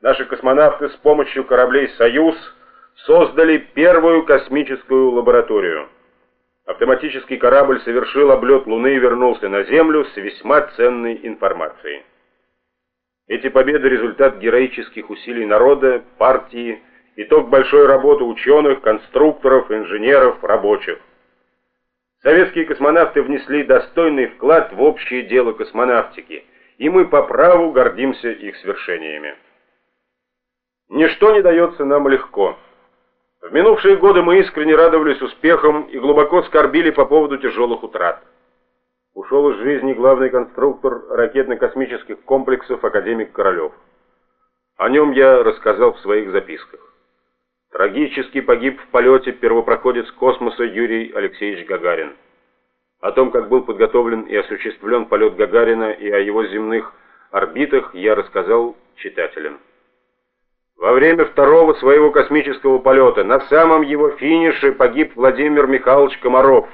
наши космонавты с помощью кораблей «Союз» создали первую космическую лабораторию. Автоматический корабль совершил облет Луны и вернулся на Землю с весьма ценной информацией. Эти победы – результат героических усилий народа, партии, итог большой работы ученых, конструкторов, инженеров, рабочих. Советские космонавты внесли достойный вклад в общее дело космонавтики, и мы по праву гордимся их свершениями. Ничто не дается нам легко. В минувшие годы мы искренне радовались успехам и глубоко скорбили по поводу тяжелых утрат. Ушел из жизни главный конструктор ракетно-космических комплексов академик Королев. О нем я рассказал в своих записках. Трагически погиб в полете первопроходец космоса Юрий Алексеевич Гагарин. О том, как был подготовлен и осуществлен полет Гагарина и о его земных орбитах, я рассказал читателям. Во время второго своего космического полета на самом его финише погиб Владимир Михайлович Комаров.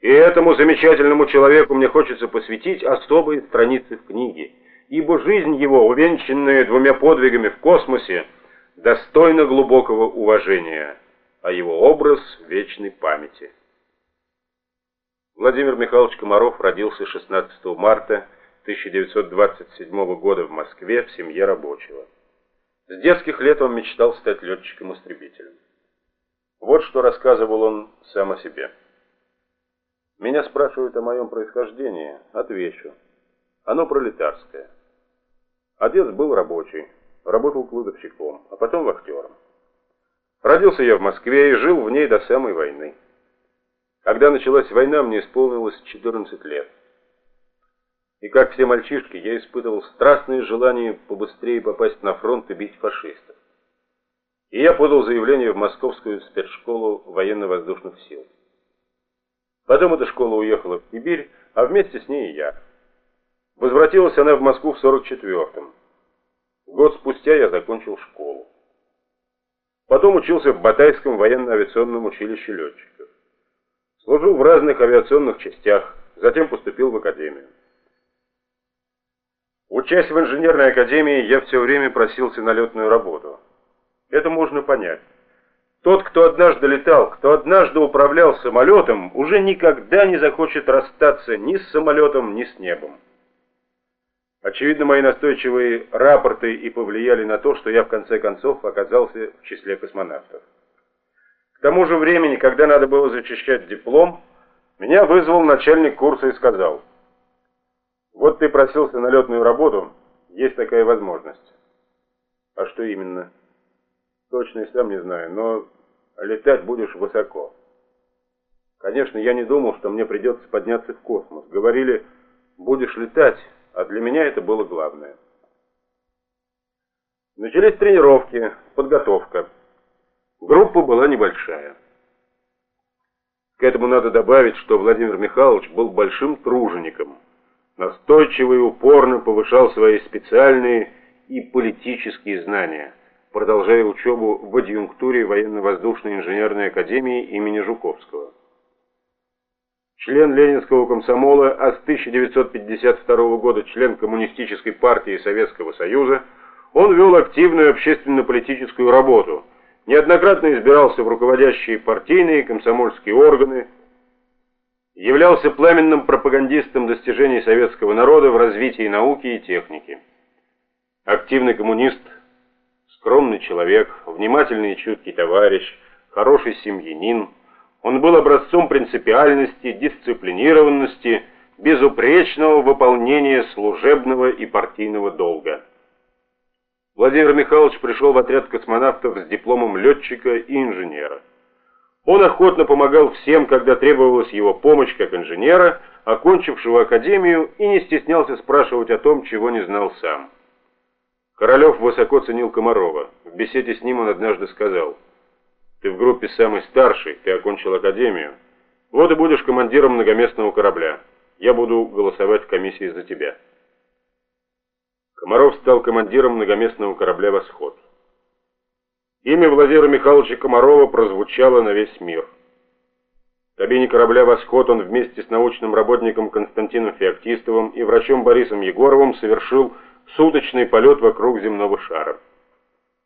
И этому замечательному человеку мне хочется посвятить особые страницы в книге, ибо жизнь его, увенчанная двумя подвигами в космосе, достойна глубокого уважения, а его образ вечной памяти. Владимир Михайлович Комаров родился 16 марта 1927 года в Москве в семье рабочего. С детских лет он мечтал стать летчиком-истребителем. Вот что рассказывал он сам о себе. Меня спрашивают о моем происхождении, отвечу. Оно пролетарское. Отец был рабочий, работал кладовщиком, а потом вахтером. Родился я в Москве и жил в ней до самой войны. Когда началась война, мне исполнилось 14 лет. И как все мальчишки, я испытывал страстное желание побыстрее попасть на фронт и бить фашистов. И я подал заявление в Московскую спецшколу военно-воздушных сил. Потом эта школа уехала в Сибирь, а вместе с ней и я. Возвратилась она в Москву в 44-м. Год спустя я закончил школу. Потом учился в Батайском военно-авиационном училище летчиков. Служил в разных авиационных частях, затем поступил в академию. Учась в инженерной академии, я все время просился на летную работу. Это можно понять. Тот, кто однажды летал, кто однажды управлял самолетом, уже никогда не захочет расстаться ни с самолетом, ни с небом. Очевидно, мои настойчивые рапорты и повлияли на то, что я в конце концов оказался в числе космонавтов. К тому же времени, когда надо было зачищать диплом, меня вызвал начальник курса и сказал – вот ты просился на летную работу, есть такая возможность. А что именно? Точно и сам не знаю, но летать будешь высоко. Конечно, я не думал, что мне придется подняться в космос. Говорили, будешь летать, а для меня это было главное. Начались тренировки, подготовка. Группа была небольшая. К этому надо добавить, что Владимир Михайлович был большим тружеником – настойчиво и упорно повышал свои специальные и политические знания, продолжая учебу в адъюнктуре военно-воздушной инженерной академии имени Жуковского. Член Ленинского комсомола, а с 1952 года член Коммунистической партии Советского Союза, он вел активную общественно-политическую работу, неоднократно избирался в руководящие партийные и комсомольские органы, являлся пламенным пропагандистом достижений советского народа в развитии науки и техники. Активный коммунист, скромный человек, внимательный и чуткий товарищ, хороший семьянин, он был образцом принципиальности, дисциплинированности, безупречного выполнения служебного и партийного долга. Владимир Михайлович пришел в отряд космонавтов с дипломом летчика и инженера. Он охотно помогал всем, когда требовалась его помощь как инженера, окончившего академию, и не стеснялся спрашивать о том, чего не знал сам. Королев высоко ценил Комарова. В беседе с ним он однажды сказал, «Ты в группе самый старший, ты окончил академию. Вот и будешь командиром многоместного корабля. Я буду голосовать в комиссии за тебя». Комаров стал командиром многоместного корабля «Восход». Имя Владимира Михайловича Комарова прозвучало на весь мир. В кабине корабля «Восход» он вместе с научным работником Константином Феоктистовым и врачом Борисом Егоровым совершил суточный полет вокруг земного шара.